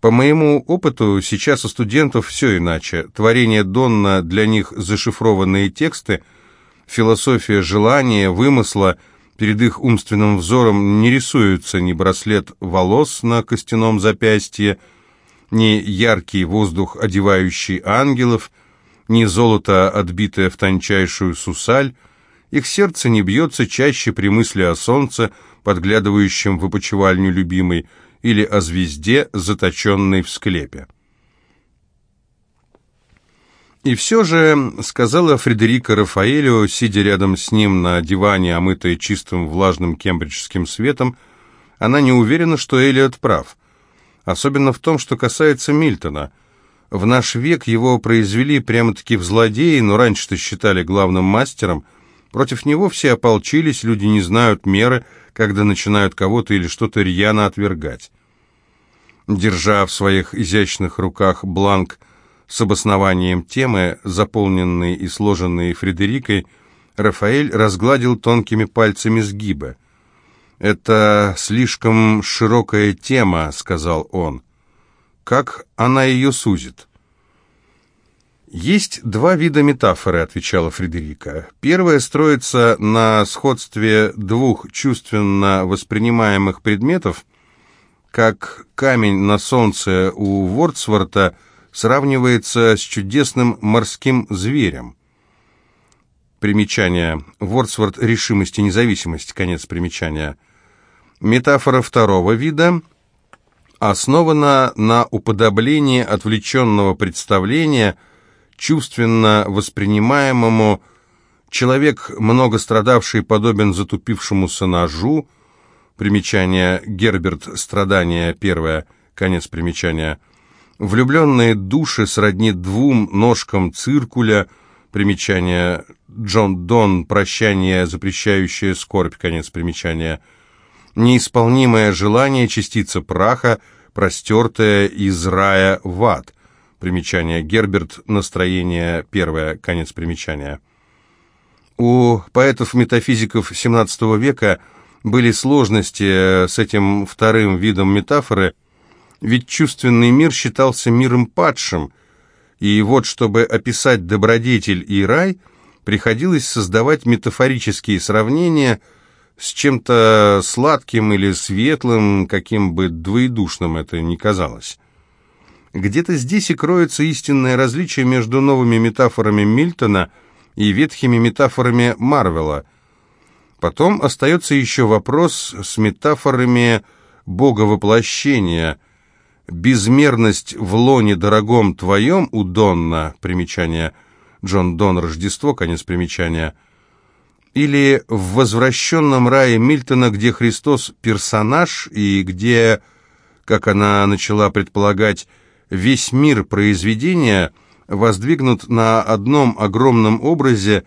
По моему опыту, сейчас у студентов все иначе. Творение Донна для них зашифрованные тексты, философия желания, вымысла, перед их умственным взором не рисуется ни браслет волос на костяном запястье, ни яркий воздух, одевающий ангелов, ни золото, отбитое в тончайшую сусаль. Их сердце не бьется чаще при мысли о солнце, подглядывающем в опочивальню любимой, или о звезде, заточенной в склепе. И все же, сказала Фредерика Рафаэлю, сидя рядом с ним на диване, омытой чистым влажным кембриджским светом, она не уверена, что Элиот прав. Особенно в том, что касается Мильтона. В наш век его произвели прямо-таки в злодеи, но раньше-то считали главным мастером. Против него все ополчились, люди не знают меры, когда начинают кого-то или что-то рьяно отвергать. Держа в своих изящных руках бланк с обоснованием темы, заполненный и сложенный Фредерикой, Рафаэль разгладил тонкими пальцами сгибы. «Это слишком широкая тема», — сказал он. «Как она ее сузит?» «Есть два вида метафоры», — отвечала Фредерика. «Первая строится на сходстве двух чувственно воспринимаемых предметов, как камень на солнце у Вордсворта сравнивается с чудесным морским зверем». Примечание. Вордсворт «Решимость и независимость». Конец примечания. Метафора второго вида основана на уподоблении отвлеченного представления – чувственно воспринимаемому, человек, много страдавший, подобен затупившемуся ножу, примечание Герберт, страдание первое, конец примечания, влюбленные души сродни двум ножкам циркуля, примечание. Джон Дон, прощание, запрещающее скорбь, конец примечания, неисполнимое желание, частица праха, простертая из рая в ад – Примечание. Герберт. Настроение. Первое. Конец примечания. У поэтов-метафизиков XVII века были сложности с этим вторым видом метафоры, ведь чувственный мир считался миром падшим, и вот, чтобы описать добродетель и рай, приходилось создавать метафорические сравнения с чем-то сладким или светлым, каким бы двоедушным это ни казалось. Где-то здесь и кроется истинное различие между новыми метафорами Мильтона и ветхими метафорами Марвела. Потом остается еще вопрос с метафорами боговоплощения. «Безмерность в лоне дорогом твоем у Донна» примечание Джон Дон «Рождество», конец примечания или в «Возвращенном рае Мильтона», где Христос персонаж и где, как она начала предполагать, весь мир произведения воздвигнут на одном огромном образе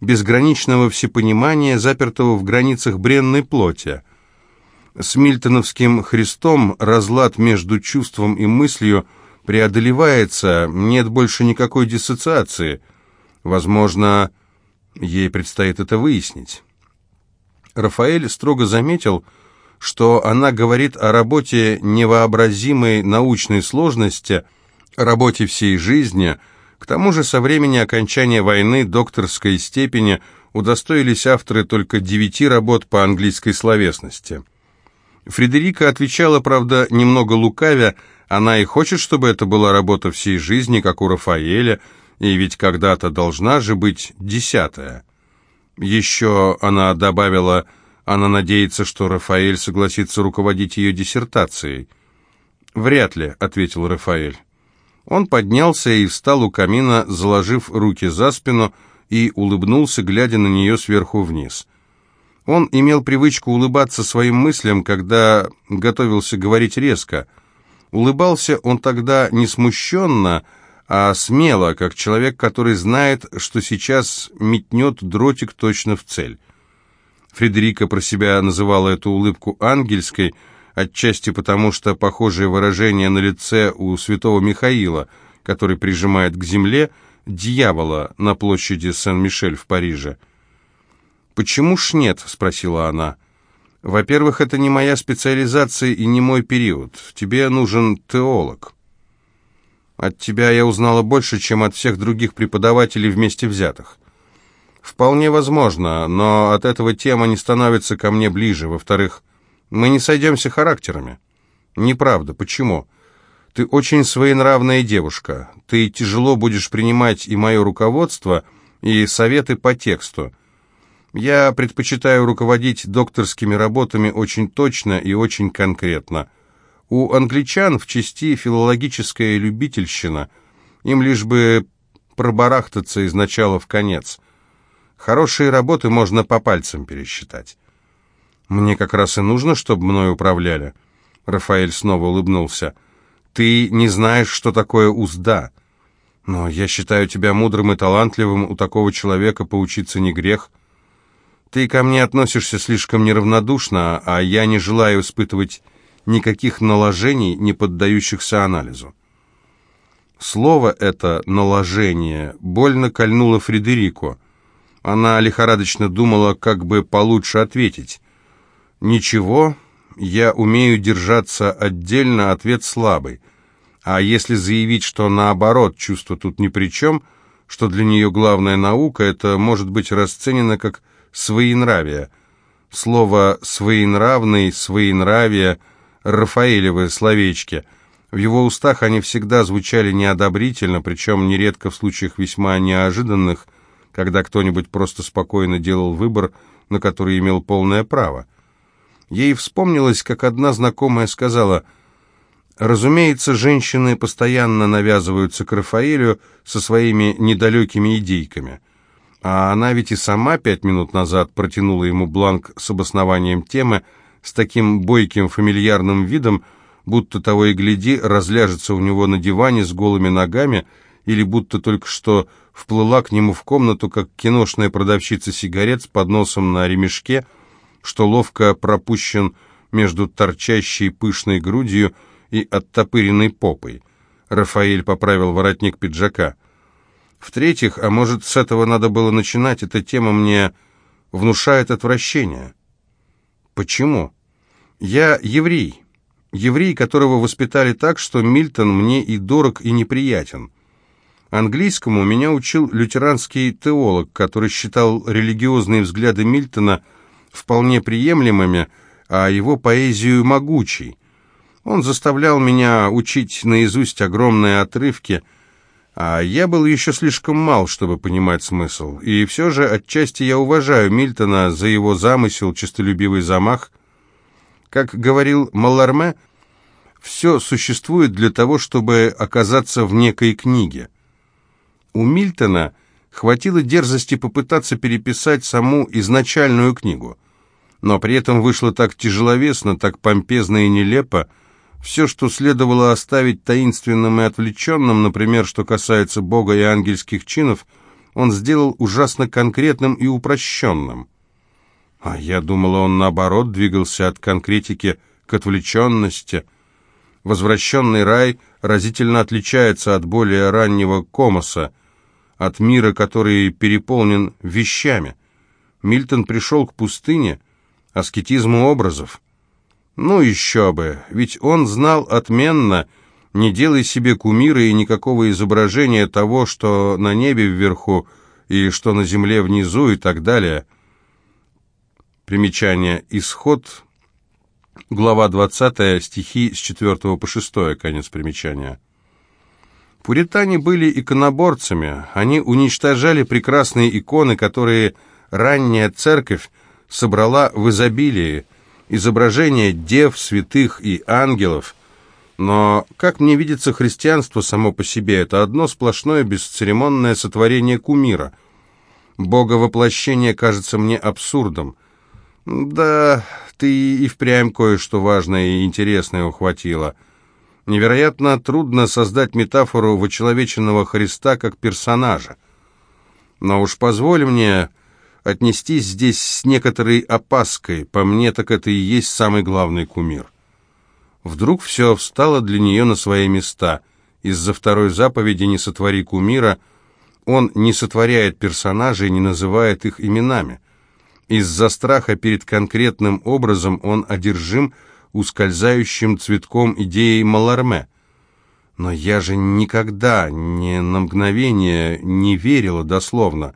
безграничного всепонимания, запертого в границах бренной плоти. С мильтоновским Христом разлад между чувством и мыслью преодолевается, нет больше никакой диссоциации. Возможно, ей предстоит это выяснить. Рафаэль строго заметил, что она говорит о работе невообразимой научной сложности, работе всей жизни. К тому же со времени окончания войны докторской степени удостоились авторы только девяти работ по английской словесности. Фредерика отвечала, правда, немного лукавя, она и хочет, чтобы это была работа всей жизни, как у Рафаэля, и ведь когда-то должна же быть десятая. Еще она добавила она надеется, что Рафаэль согласится руководить ее диссертацией. «Вряд ли», — ответил Рафаэль. Он поднялся и встал у камина, заложив руки за спину, и улыбнулся, глядя на нее сверху вниз. Он имел привычку улыбаться своим мыслям, когда готовился говорить резко. Улыбался он тогда не смущенно, а смело, как человек, который знает, что сейчас метнет дротик точно в цель. Фредерика про себя называла эту улыбку ангельской, отчасти потому, что похожее выражение на лице у святого Михаила, который прижимает к земле дьявола на площади Сен-Мишель в Париже. «Почему ж нет?» — спросила она. Во-первых, это не моя специализация и не мой период. Тебе нужен теолог. От тебя я узнала больше, чем от всех других преподавателей вместе взятых. Вполне возможно, но от этого тема не становится ко мне ближе. Во-вторых, мы не сойдемся характерами. Неправда. Почему? Ты очень своенравная девушка. Ты тяжело будешь принимать и мое руководство, и советы по тексту. Я предпочитаю руководить докторскими работами очень точно и очень конкретно. У англичан в части филологическая любительщина. Им лишь бы пробарахтаться из начала в конец. Хорошие работы можно по пальцам пересчитать. Мне как раз и нужно, чтобы мной управляли. Рафаэль снова улыбнулся. Ты не знаешь, что такое узда. Но я считаю тебя мудрым и талантливым, у такого человека поучиться не грех. Ты ко мне относишься слишком неравнодушно, а я не желаю испытывать никаких наложений, не поддающихся анализу. Слово это «наложение» больно кольнуло Фредерико. Она лихорадочно думала, как бы получше ответить. «Ничего, я умею держаться отдельно, ответ слабый. А если заявить, что наоборот, чувство тут ни при чем, что для нее главная наука, это может быть расценено как своенравие. Слово «своенравный», «своенравие» — Рафаэлевы словечки. В его устах они всегда звучали неодобрительно, причем нередко в случаях весьма неожиданных, когда кто-нибудь просто спокойно делал выбор, на который имел полное право. Ей вспомнилось, как одна знакомая сказала, «Разумеется, женщины постоянно навязываются к Рафаэлю со своими недалекими идейками». А она ведь и сама пять минут назад протянула ему бланк с обоснованием темы с таким бойким фамильярным видом, будто того и гляди, разляжется у него на диване с голыми ногами, или будто только что вплыла к нему в комнату, как киношная продавщица сигарет с подносом на ремешке, что ловко пропущен между торчащей пышной грудью и оттопыренной попой. Рафаэль поправил воротник пиджака. В-третьих, а может, с этого надо было начинать, эта тема мне внушает отвращение. Почему? Я еврей. Еврей, которого воспитали так, что Мильтон мне и дорог, и неприятен. Английскому меня учил лютеранский теолог, который считал религиозные взгляды Мильтона вполне приемлемыми, а его поэзию могучей. Он заставлял меня учить наизусть огромные отрывки – а я был еще слишком мал, чтобы понимать смысл. И все же отчасти я уважаю Мильтона за его замысел, честолюбивый замах. Как говорил Маларме, все существует для того, чтобы оказаться в некой книге. У Мильтона хватило дерзости попытаться переписать саму изначальную книгу, но при этом вышло так тяжеловесно, так помпезно и нелепо, все, что следовало оставить таинственным и отвлеченным, например, что касается Бога и ангельских чинов, он сделал ужасно конкретным и упрощенным. А я думала, он, наоборот, двигался от конкретики к отвлеченности. Возвращенный рай разительно отличается от более раннего комоса, от мира, который переполнен вещами. Мильтон пришел к пустыне, аскетизму образов. Ну еще бы, ведь он знал отменно, не делай себе кумира и никакого изображения того, что на небе вверху и что на земле внизу и так далее. Примечание. Исход, глава 20, стихи с 4 по 6, конец примечания. Пуритане были иконоборцами, они уничтожали прекрасные иконы, которые ранняя церковь собрала в изобилии, изображения дев, святых и ангелов. Но, как мне видится, христианство само по себе – это одно сплошное бесцеремонное сотворение кумира. Боговоплощение кажется мне абсурдом. Да, ты и впрямь кое-что важное и интересное ухватила. Невероятно трудно создать метафору вочеловеченного Христа как персонажа. Но уж позволь мне отнестись здесь с некоторой опаской, по мне так это и есть самый главный кумир. Вдруг все встало для нее на свои места. Из-за второй заповеди «Не сотвори кумира» он не сотворяет персонажей, не называет их именами. Из-за страха перед конкретным образом он одержим ускользающим цветком идеей Маларме. Но я же никогда, ни на мгновение не верила дословно.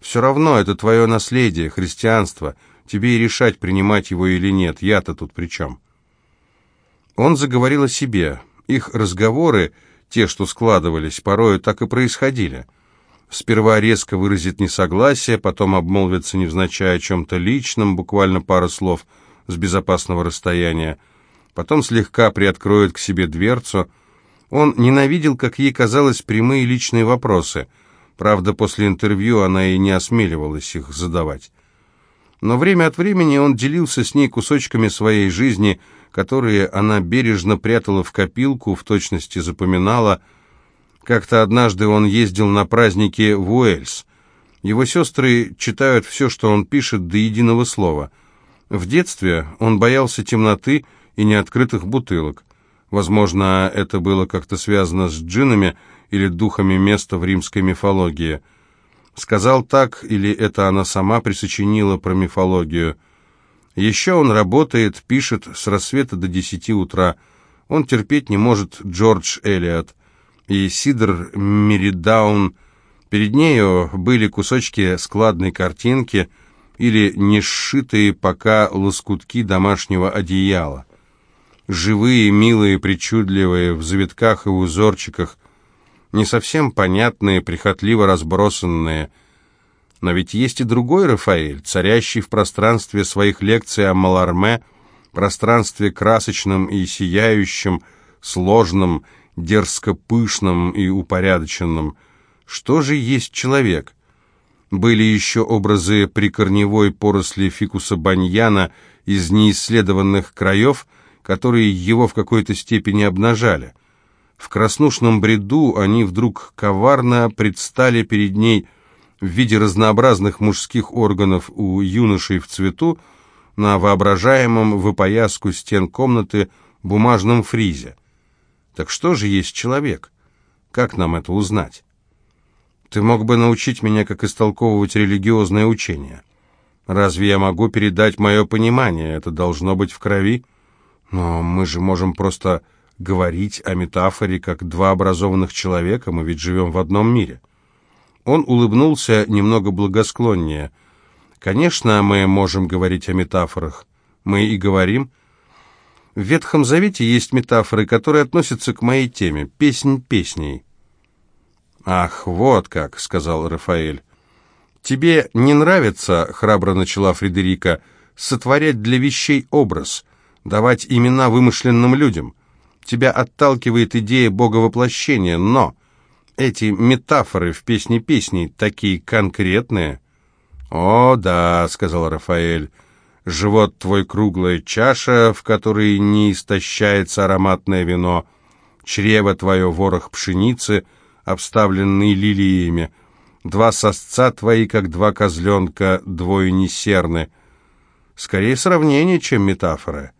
Все равно это твое наследие, христианство. Тебе и решать, принимать его или нет. Я-то тут при чем? Он заговорил о себе. Их разговоры, те, что складывались, порою так и происходили. Сперва резко выразит несогласие, потом обмолвится невзначай о чем-то личном, буквально пара слов с безопасного расстояния. Потом слегка приоткроет к себе дверцу. Он ненавидел, как ей казалось, прямые личные вопросы – Правда, после интервью она и не осмеливалась их задавать. Но время от времени он делился с ней кусочками своей жизни, которые она бережно прятала в копилку, в точности запоминала. Как-то однажды он ездил на праздники в Уэльс. Его сестры читают все, что он пишет, до единого слова. В детстве он боялся темноты и неоткрытых бутылок. Возможно, это было как-то связано с джинами, или духами места в римской мифологии. Сказал так, или это она сама присочинила про мифологию. Еще он работает, пишет с рассвета до десяти утра. Он терпеть не может Джордж Элиот и Сидор Меридаун. Перед нею были кусочки складной картинки или не сшитые пока лоскутки домашнего одеяла. Живые, милые, причудливые, в завитках и узорчиках – не совсем понятные, прихотливо разбросанные. Но ведь есть и другой Рафаэль, царящий в пространстве своих лекций о Маларме, пространстве красочном и сияющем, сложном, дерзко пышном и упорядоченном. Что же есть человек? Были еще образы прикорневой поросли фикуса баньяна из неисследованных краев, которые его в какой-то степени обнажали. В краснушном бреду они вдруг коварно предстали перед ней в виде разнообразных мужских органов у юношей в цвету на воображаемом выпояску стен комнаты бумажном фризе. Так что же есть человек? Как нам это узнать? Ты мог бы научить меня, как истолковывать религиозное учение. Разве я могу передать мое понимание? Это должно быть в крови. Но мы же можем просто говорить о метафоре как два образованных человека, мы ведь живем в одном мире. Он улыбнулся немного благосклоннее. Конечно, мы можем говорить о метафорах. Мы и говорим. В Ветхом Завете есть метафоры, которые относятся к моей теме. Песнь песней. «Ах, вот как», — сказал Рафаэль. «Тебе не нравится, — храбро начала Фредерика, — сотворять для вещей образ, давать имена вымышленным людям. Тебя отталкивает идея боговоплощения, но эти метафоры в «Песне песней» такие конкретные. «О, да», — сказал Рафаэль, — «живот твой круглая чаша, в которой не истощается ароматное вино, чрево твое ворох пшеницы, обставленный лилиями, два сосца твои, как два козленка, двое несерны». Скорее сравнение, чем метафора.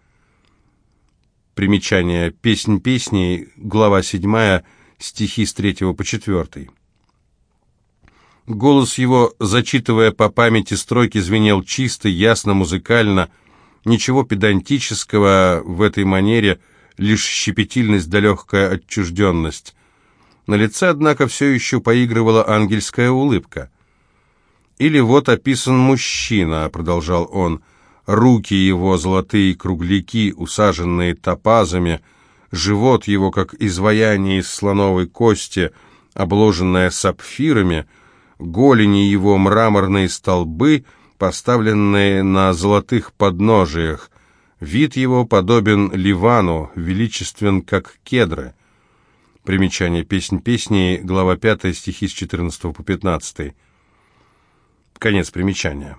Примечание. Песнь песней, глава 7, стихи с 3 по 4. Голос его, зачитывая по памяти строки, звенел чисто, ясно, музыкально. Ничего педантического в этой манере, лишь щепетильность да легкая отчужденность. На лице, однако, все еще поигрывала ангельская улыбка. «Или вот описан мужчина», — продолжал он, — руки его золотые кругляки, усаженные топазами, живот его, как изваяние из слоновой кости, обложенное сапфирами, голени его мраморные столбы, поставленные на золотых подножиях, вид его подобен Ливану, величествен, как кедры. Примечание «Песнь песней», глава 5, стихи с 14 по 15. Конец примечания.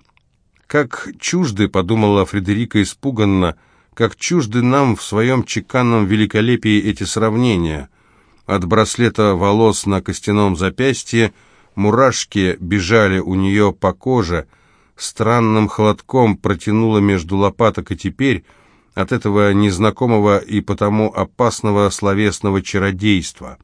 Как чужды, подумала Фредерика испуганно, как чужды нам в своем чеканном великолепии эти сравнения. От браслета волос на костяном запястье мурашки бежали у нее по коже, странным холодком протянуло между лопаток, и теперь от этого незнакомого и потому опасного словесного чародейства.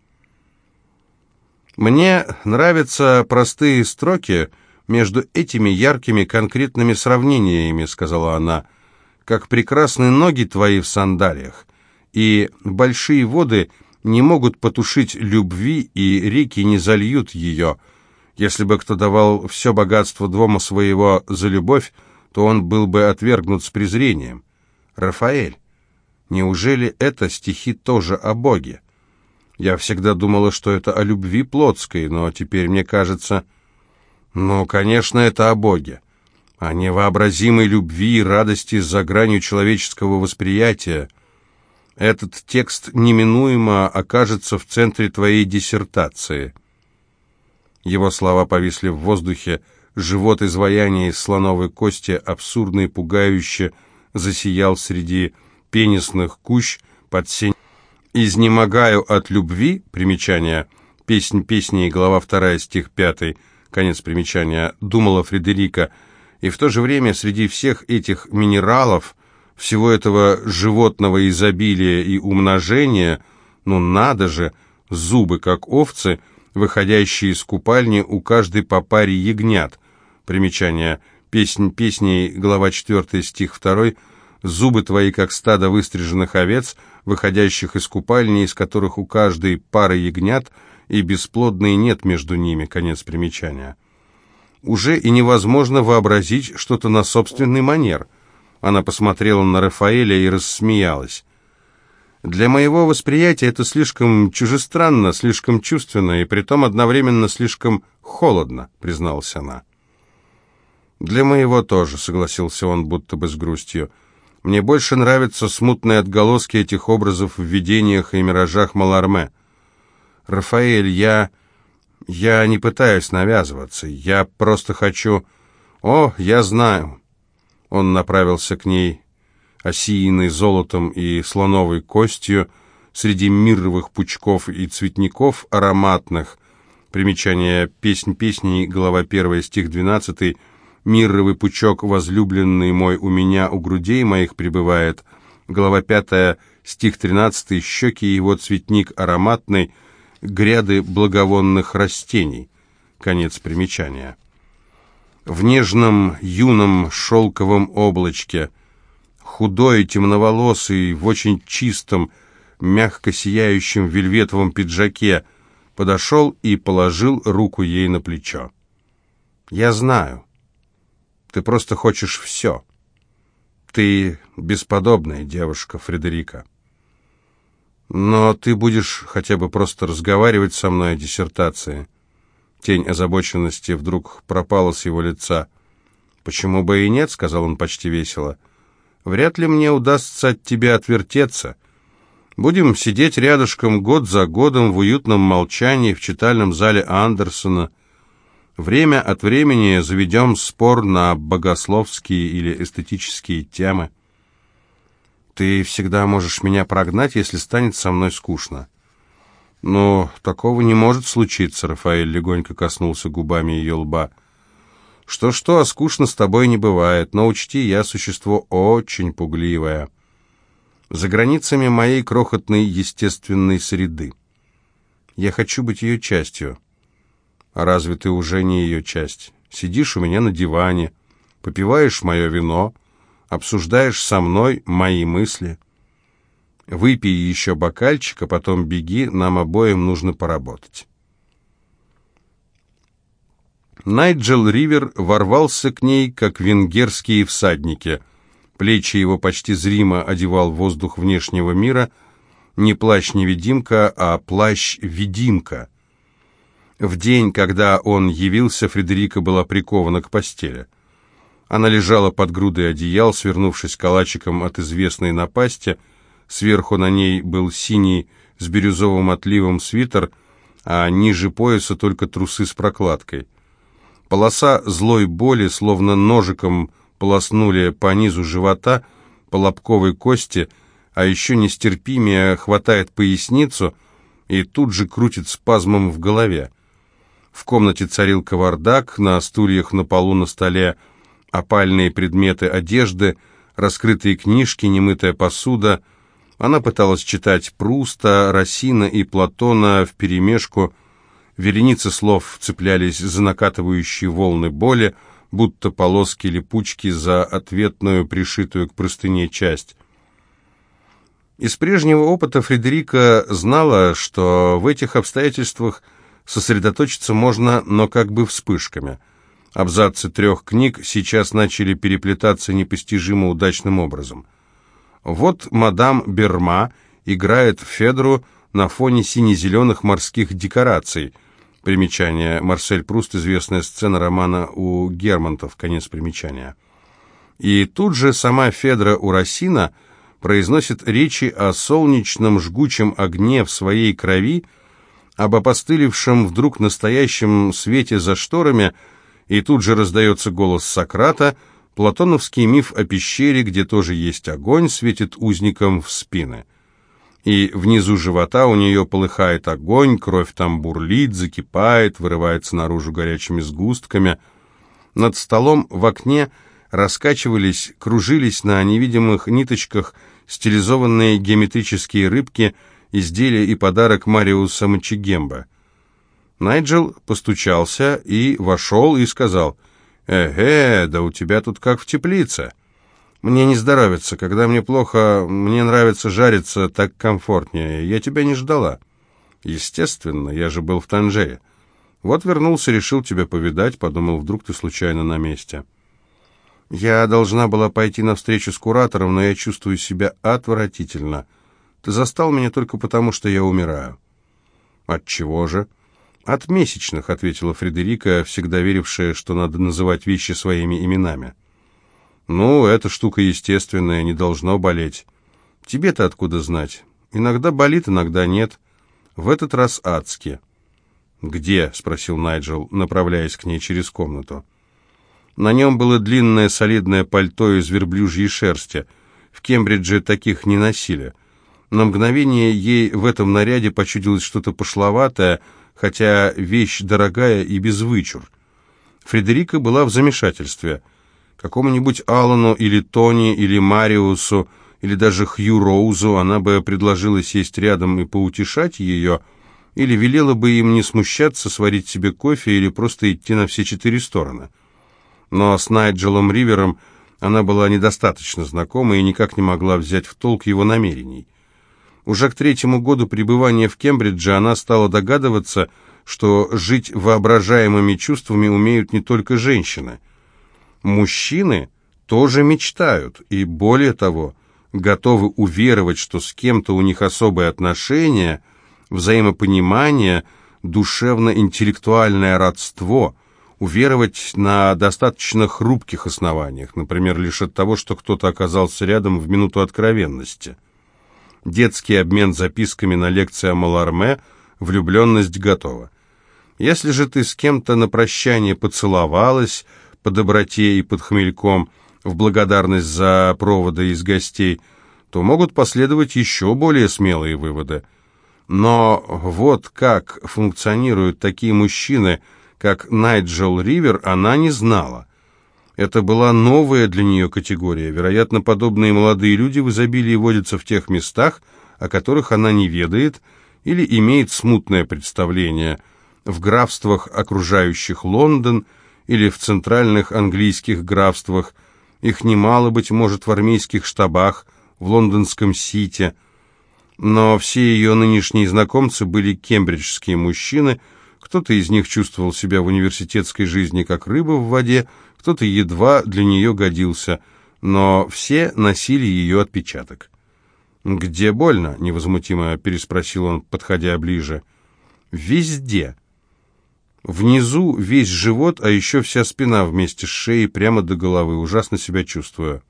«Мне нравятся простые строки», между этими яркими конкретными сравнениями», — сказала она, — «как прекрасны ноги твои в сандалиях, и большие воды не могут потушить любви, и реки не зальют ее. Если бы кто давал все богатство дома своего за любовь, то он был бы отвергнут с презрением. Рафаэль, неужели это стихи тоже о Боге? Я всегда думала, что это о любви плотской, но теперь мне кажется... Ну, конечно, это о Боге, о невообразимой любви и радости за гранью человеческого восприятия. Этот текст неминуемо окажется в центре твоей диссертации. Его слова повисли в воздухе, живот изваяния из слоновой кости абсурдно и засиял среди пенисных кущ под сень. «Изнемогаю от любви», примечание, «Песнь песней», глава 2, стих 5, конец примечания, думала Фредерика, и в то же время среди всех этих минералов, всего этого животного изобилия и умножения, ну надо же, зубы, как овцы, выходящие из купальни у каждой по паре ягнят. Примечание. Песнь песней, глава 4, стих 2. Зубы твои, как стадо выстриженных овец, выходящих из купальни, из которых у каждой пары ягнят – и бесплодной нет между ними, конец примечания. Уже и невозможно вообразить что-то на собственный манер. Она посмотрела на Рафаэля и рассмеялась. Для моего восприятия это слишком чужестранно, слишком чувственно и притом одновременно слишком холодно, призналась она. Для моего тоже, согласился он будто бы с грустью. Мне больше нравятся смутные отголоски этих образов в видениях и миражах Маларме. «Рафаэль, я... я не пытаюсь навязываться. Я просто хочу... О, я знаю!» Он направился к ней, осеянный золотом и слоновой костью, среди мирровых пучков и цветников ароматных. Примечание «Песнь песней», глава 1, стих 12. «Мирровый пучок, возлюбленный мой, у меня у грудей моих пребывает». Глава 5, стих 13. «Щеки его цветник ароматный», гряды благовонных растений. Конец примечания. В нежном юном шелковом облачке, худой, темноволосый, в очень чистом, мягко сияющем вельветовом пиджаке, подошел и положил руку ей на плечо. «Я знаю. Ты просто хочешь все. Ты бесподобная девушка, Фредерика». Но ты будешь хотя бы просто разговаривать со мной о диссертации. Тень озабоченности вдруг пропала с его лица. «Почему бы и нет?» — сказал он почти весело. «Вряд ли мне удастся от тебя отвертеться. Будем сидеть рядышком год за годом в уютном молчании в читальном зале Андерсона. Время от времени заведем спор на богословские или эстетические темы». Ты всегда можешь меня прогнать, если станет со мной скучно. Но такого не может случиться, Рафаэль легонько коснулся губами ее лба. Что-что, а скучно с тобой не бывает, но учти, я существо очень пугливое. За границами моей крохотной естественной среды. Я хочу быть ее частью. А разве ты уже не ее часть? Сидишь у меня на диване, попиваешь мое вино — обсуждаешь со мной мои мысли. Выпей еще бокальчик, а потом беги, нам обоим нужно поработать. Найджел Ривер ворвался к ней, как венгерские всадники. Плечи его почти зримо одевал воздух внешнего мира, не плащ-невидимка, а плащ-видимка. В день, когда он явился, Фредерика была прикована к постели. Она лежала под грудой одеял, свернувшись калачиком от известной напасти. Сверху на ней был синий с бирюзовым отливом свитер, а ниже пояса только трусы с прокладкой. Полоса злой боли, словно ножиком полоснули по низу живота, по лобковой кости, а еще нестерпимее хватает поясницу и тут же крутит спазмом в голове. В комнате царил кавардак, на стульях на полу на столе опальные предметы одежды, раскрытые книжки, немытая посуда. Она пыталась читать Пруста, Рассина и Платона вперемешку. Вереницы слов цеплялись за накатывающие волны боли, будто полоски липучки за ответную, пришитую к простыне часть. Из прежнего опыта Фредерика знала, что в этих обстоятельствах сосредоточиться можно, но как бы вспышками. Абзацы трех книг сейчас начали переплетаться непостижимо удачным образом. Вот мадам Берма играет Федру на фоне сине-зеленых морских декораций. Примечание. Марсель Пруст, известная сцена романа у Гермонтов, конец примечания. И тут же сама Федра Урасина – произносит речи о солнечном жгучем огне в своей крови, об опостылевшем вдруг настоящем свете за шторами, и тут же раздается голос Сократа, платоновский миф о пещере, где тоже есть огонь, светит узникам в спины. И внизу живота у нее полыхает огонь, кровь там бурлит, закипает, вырывается наружу горячими сгустками. Над столом в окне – раскачивались, кружились на невидимых ниточках стилизованные геометрические рыбки, изделия и подарок Мариуса Мачигемба. Найджел постучался и вошел и сказал, «Эге, да у тебя тут как в теплице. Мне не здоровится, когда мне плохо, мне нравится жариться, так комфортнее. Я тебя не ждала». «Естественно, я же был в Танжере. Вот вернулся, решил тебя повидать, подумал, вдруг ты случайно на месте». Я должна была пойти на встречу с куратором, но я чувствую себя отвратительно. Ты застал меня только потому, что я умираю. От чего же? От месячных, ответила Фредерика, всегда верившая, что надо называть вещи своими именами. Ну, эта штука естественная, не должно болеть. Тебе-то откуда знать? Иногда болит, иногда нет. В этот раз адски. «Где?» — спросил Найджел, направляясь к ней через комнату. На нем было длинное солидное пальто из верблюжьей шерсти. В Кембридже таких не носили. На мгновение ей в этом наряде почудилось что-то пошловатое, хотя вещь дорогая и без вычур. Фредерика была в замешательстве. Какому-нибудь Аллану или Тони или Мариусу или даже Хью Роузу она бы предложила сесть рядом и поутешать ее, или велела бы им не смущаться, сварить себе кофе или просто идти на все четыре стороны но с Найджелом Ривером она была недостаточно знакома и никак не могла взять в толк его намерений. Уже к третьему году пребывания в Кембридже она стала догадываться, что жить воображаемыми чувствами умеют не только женщины. Мужчины тоже мечтают, и более того, готовы уверовать, что с кем-то у них особые отношения, взаимопонимание, душевно-интеллектуальное родство – уверовать на достаточно хрупких основаниях, например, лишь от того, что кто-то оказался рядом в минуту откровенности. Детский обмен записками на лекции о Маларме, влюбленность готова. Если же ты с кем-то на прощание поцеловалась по доброте и под хмельком в благодарность за проводы из гостей, то могут последовать еще более смелые выводы. Но вот как функционируют такие мужчины – как Найджел Ривер, она не знала. Это была новая для нее категория. Вероятно, подобные молодые люди в изобилии водятся в тех местах, о которых она не ведает или имеет смутное представление, в графствах, окружающих Лондон, или в центральных английских графствах, их немало, быть может, в армейских штабах, в лондонском Сити, но все ее нынешние знакомцы были кембриджские мужчины – кто-то из них чувствовал себя в университетской жизни как рыба в воде, кто-то едва для нее годился, но все носили ее отпечаток. «Где больно?» — невозмутимо переспросил он, подходя ближе. «Везде. Внизу весь живот, а еще вся спина вместе с шеей прямо до головы. Ужасно себя чувствую.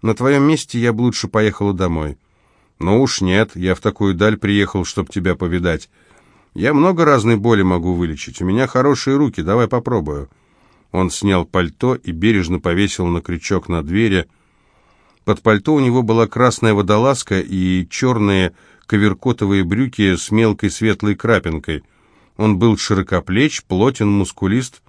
На твоем месте я бы лучше поехала домой». «Ну уж нет, я в такую даль приехал, чтобы тебя повидать». Я много разной боли могу вылечить. У меня хорошие руки, давай попробую». Он снял пальто и бережно повесил на крючок на двери. Под пальто у него была красная водолазка и черные коверкотовые брюки с мелкой светлой крапинкой. Он был широкоплеч, плотен, мускулист,